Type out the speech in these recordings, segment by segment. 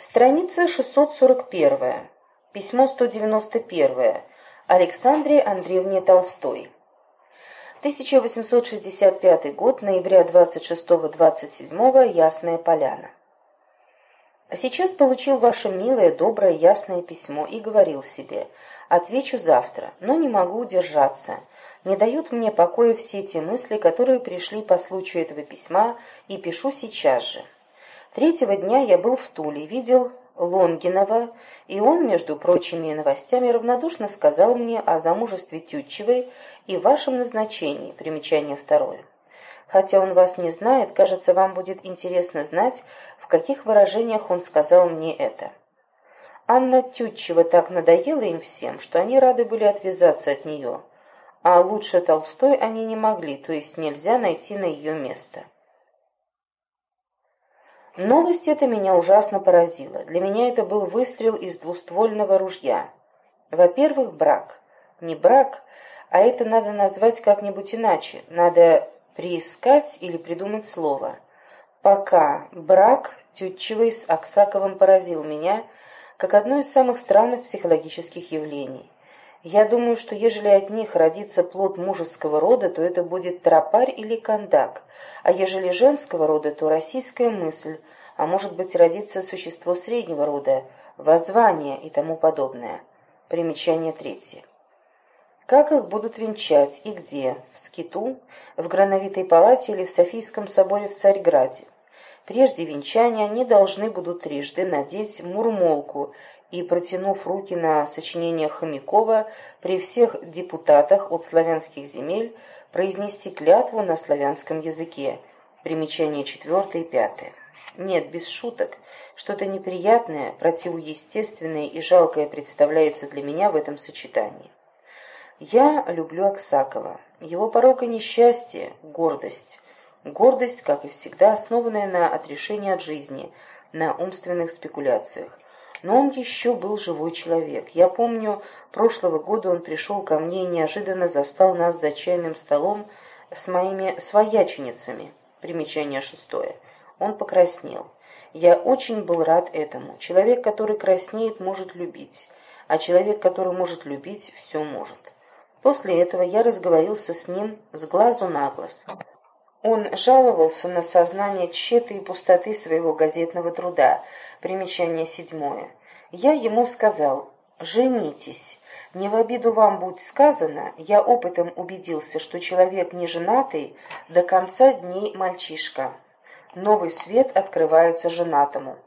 Страница 641. Письмо 191. Александре Андреевне Толстой. 1865 год, ноября 26-27, Ясная Поляна. Сейчас получил ваше милое, доброе, ясное письмо и говорил себе, отвечу завтра, но не могу удержаться. Не дают мне покоя все те мысли, которые пришли по случаю этого письма, и пишу сейчас же. Третьего дня я был в Туле, видел Лонгинова, и он, между прочими новостями, равнодушно сказал мне о замужестве Тютчевой и вашем назначении, примечание второе. Хотя он вас не знает, кажется, вам будет интересно знать, в каких выражениях он сказал мне это. Анна Тютчева так надоела им всем, что они рады были отвязаться от нее, а лучше Толстой они не могли, то есть нельзя найти на ее место. Новость эта меня ужасно поразила. Для меня это был выстрел из двуствольного ружья. Во-первых, брак. Не брак, а это надо назвать как-нибудь иначе. Надо приискать или придумать слово. Пока брак Тютчевой с Аксаковым поразил меня, как одно из самых странных психологических явлений. Я думаю, что ежели от них родится плод мужеского рода, то это будет тропарь или кондак, а ежели женского рода, то российская мысль, а может быть родится существо среднего рода, воззвание и тому подобное. Примечание третье. Как их будут венчать и где? В Скиту, в Грановитой палате или в Софийском соборе в Царьграде? Прежде венчания они должны будут трижды надеть мурмолку и, протянув руки на сочинение Хомякова, при всех депутатах от славянских земель произнести клятву на славянском языке. Примечание четвертое и пятое. Нет, без шуток. Что-то неприятное, противоестественное и жалкое представляется для меня в этом сочетании. Я люблю Аксакова. Его порог и несчастье — гордость. Гордость, как и всегда, основанная на отрешении от жизни, на умственных спекуляциях. Но он еще был живой человек. Я помню, прошлого года он пришел ко мне и неожиданно застал нас за чайным столом с моими свояченицами. Примечание шестое. Он покраснел. Я очень был рад этому. Человек, который краснеет, может любить, а человек, который может любить, все может. После этого я разговорился с ним с глазу на глаз. Он жаловался на сознание тщеты и пустоты своего газетного труда. Примечание седьмое. Я ему сказал, женитесь. Не в обиду вам будь сказано, я опытом убедился, что человек не женатый до конца дней мальчишка. Новый свет открывается женатому.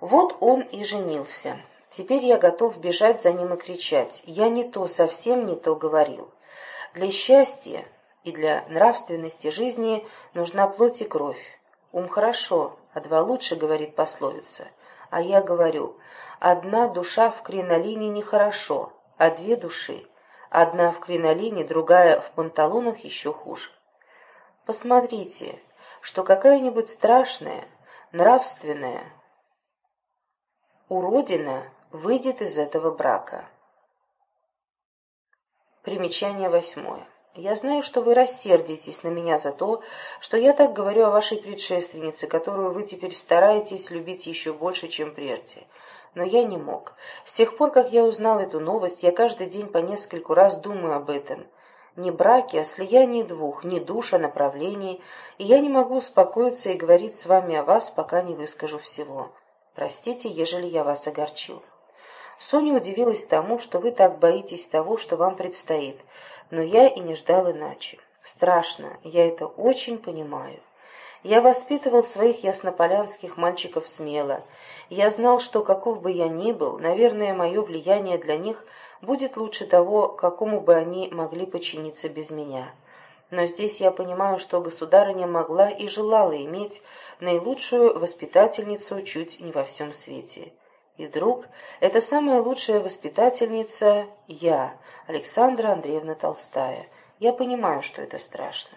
Вот он и женился. Теперь я готов бежать за ним и кричать. Я не то, совсем не то говорил. Для счастья и для нравственности жизни нужна плоть и кровь. Ум хорошо, а два лучше, говорит пословица. А я говорю, одна душа в кринолине нехорошо, а две души. Одна в кринолине, другая в панталонах еще хуже. Посмотрите, что какая-нибудь страшная, нравственная уродина выйдет из этого брака. Примечание восьмое. Я знаю, что вы рассердитесь на меня за то, что я так говорю о вашей предшественнице, которую вы теперь стараетесь любить еще больше, чем прежде. Но я не мог. С тех пор, как я узнал эту новость, я каждый день по нескольку раз думаю об этом. Не браке, а слиянии двух, не душ, а направлений, и я не могу успокоиться и говорить с вами о вас, пока не выскажу всего. Простите, ежели я вас огорчил. Соня удивилась тому, что вы так боитесь того, что вам предстоит, но я и не ждал иначе. Страшно, я это очень понимаю. Я воспитывал своих яснополянских мальчиков смело. Я знал, что каков бы я ни был, наверное, мое влияние для них будет лучше того, какому бы они могли подчиниться без меня. Но здесь я понимаю, что государыня могла и желала иметь наилучшую воспитательницу чуть не во всем свете. И вдруг эта самая лучшая воспитательница — я, Александра Андреевна Толстая. Я понимаю, что это страшно.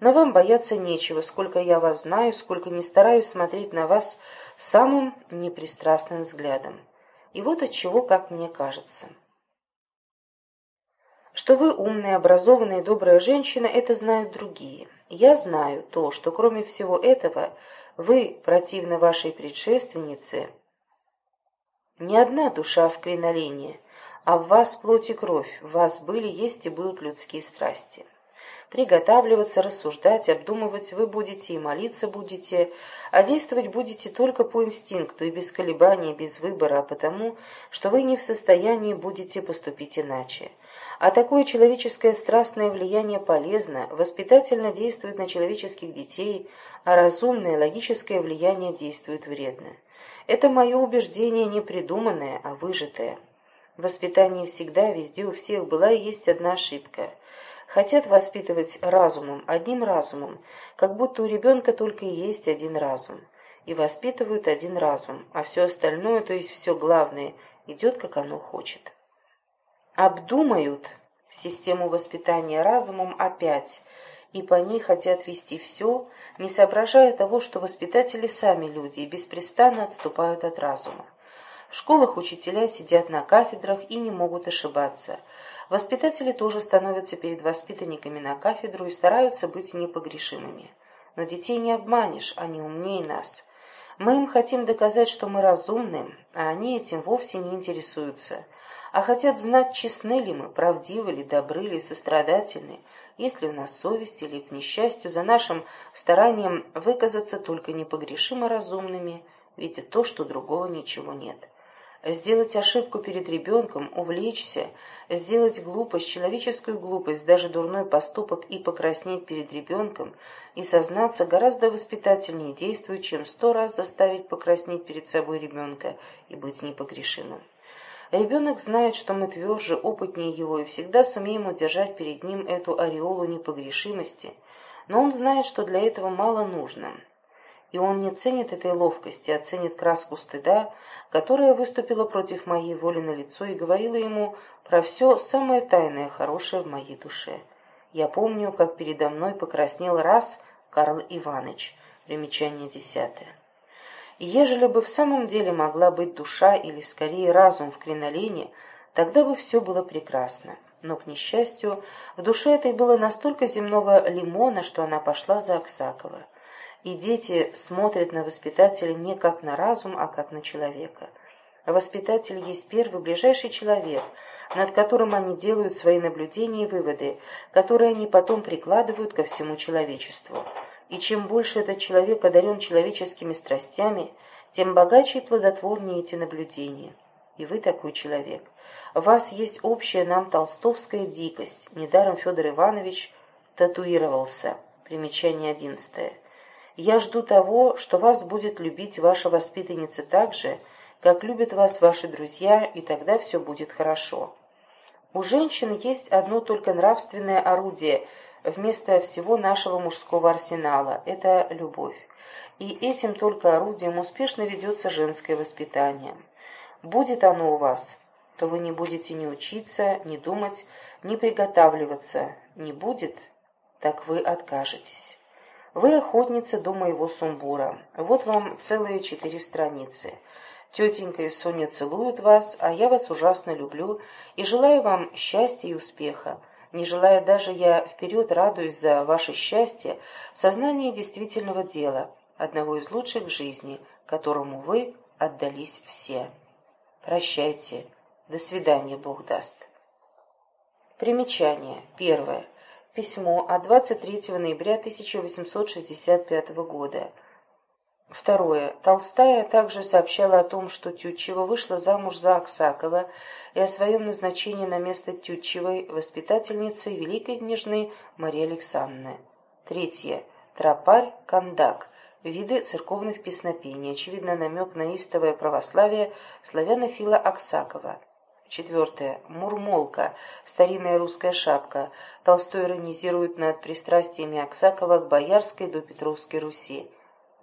Но вам бояться нечего, сколько я вас знаю, сколько не стараюсь смотреть на вас самым непристрастным взглядом. И вот от чего, как мне кажется. Что вы умная, образованная и добрая женщина, это знают другие. Я знаю то, что кроме всего этого, вы, противно вашей предшественнице, Не одна душа в кринолине, а в вас плоть и кровь, в вас были, есть и будут людские страсти. Приготавливаться, рассуждать, обдумывать вы будете и молиться будете, а действовать будете только по инстинкту и без колебаний, без выбора, а потому, что вы не в состоянии будете поступить иначе. А такое человеческое страстное влияние полезно, воспитательно действует на человеческих детей, а разумное, логическое влияние действует вредно. Это мое убеждение не придуманное, а выжатое. В воспитании всегда, везде у всех была и есть одна ошибка – Хотят воспитывать разумом, одним разумом, как будто у ребенка только и есть один разум. И воспитывают один разум, а все остальное, то есть все главное, идет, как оно хочет. Обдумают систему воспитания разумом опять, и по ней хотят вести все, не соображая того, что воспитатели сами люди и беспрестанно отступают от разума. В школах учителя сидят на кафедрах и не могут ошибаться. Воспитатели тоже становятся перед воспитанниками на кафедру и стараются быть непогрешимыми. Но детей не обманешь, они умнее нас. Мы им хотим доказать, что мы разумны, а они этим вовсе не интересуются, а хотят знать, честны ли мы, правдивы ли, добры ли, сострадательны, есть ли у нас совесть или, к несчастью, за нашим старанием выказаться только непогрешимо разумными, видя то, что другого ничего нет сделать ошибку перед ребенком, увлечься, сделать глупость, человеческую глупость, даже дурной поступок и покраснеть перед ребенком, и сознаться гораздо воспитательнее действует, чем сто раз заставить покраснеть перед собой ребенка и быть непогрешимым. Ребенок знает, что мы тверже, опытнее его, и всегда сумеем удержать перед ним эту ореолу непогрешимости, но он знает, что для этого мало нужно и он не ценит этой ловкости, а ценит краску стыда, которая выступила против моей воли на лицо и говорила ему про все самое тайное, хорошее в моей душе. Я помню, как передо мной покраснел раз Карл Иванович. Примечание десятое. И ежели бы в самом деле могла быть душа или скорее разум в кринолине, тогда бы все было прекрасно. Но, к несчастью, в душе этой было настолько земного лимона, что она пошла за Аксакова и дети смотрят на воспитателя не как на разум, а как на человека. Воспитатель есть первый ближайший человек, над которым они делают свои наблюдения и выводы, которые они потом прикладывают ко всему человечеству. И чем больше этот человек одарен человеческими страстями, тем богаче и плодотворнее эти наблюдения. И вы такой человек. В вас есть общая нам толстовская дикость. Недаром Федор Иванович татуировался. Примечание одиннадцатое. Я жду того, что вас будет любить ваша воспитанница так же, как любят вас ваши друзья, и тогда все будет хорошо. У женщин есть одно только нравственное орудие вместо всего нашего мужского арсенала – это любовь. И этим только орудием успешно ведется женское воспитание. Будет оно у вас, то вы не будете ни учиться, ни думать, ни приготавливаться. Не будет, так вы откажетесь. Вы охотница до моего сумбура. Вот вам целые четыре страницы. Тетенька и Соня целуют вас, а я вас ужасно люблю и желаю вам счастья и успеха. Не желая даже я вперед радуюсь за ваше счастье в сознании действительного дела, одного из лучших в жизни, которому вы отдались все. Прощайте. До свидания, Бог даст. Примечание. Первое письмо от 23 ноября 1865 года. Второе. Толстая также сообщала о том, что Тютчева вышла замуж за Аксакова и о своем назначении на место Тютчевой воспитательницы великой княжны Марии Александровны. Третье. Тропарь, кандак. Виды церковных песнопений. Очевидно, намек на истовое православие славянофила Аксакова. Четвертое. Мурмолка. Старинная русская шапка. Толстой иронизирует над пристрастиями Аксакова к Боярской до Петровской Руси.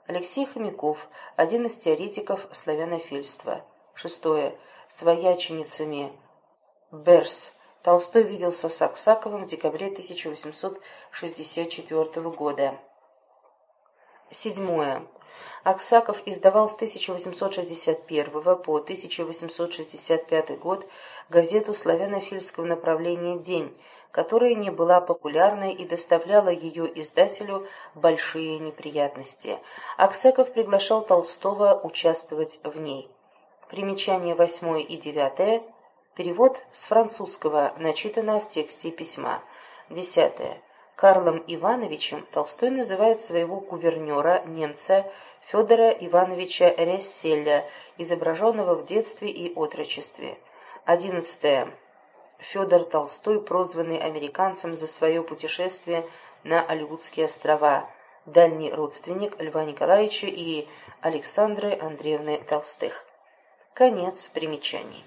Алексей Хомяков. Один из теоретиков славянофильства. Шестое. Свояченицами. Берс. Толстой виделся с Аксаковым в декабре 1864 года. Седьмое. Аксаков издавал с 1861 по 1865 год газету славянофильского направления «День», которая не была популярной и доставляла ее издателю большие неприятности. Аксаков приглашал Толстого участвовать в ней. Примечание восьмое и девятое. Перевод с французского начитано в тексте письма. Десятое. Карлом Ивановичем Толстой называет своего гувернера, немца Федора Ивановича Ресселя, изображенного в детстве и отрочестве. Одиннадцатое. Федор Толстой, прозванный американцем за свое путешествие на Алиутские острова, дальний родственник Льва Николаевича и Александры Андреевны Толстых. Конец примечаний.